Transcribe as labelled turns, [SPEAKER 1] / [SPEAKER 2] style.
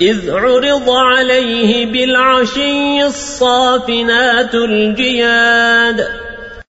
[SPEAKER 1] إذ عرض عليه بالعشي الصافنات الجياد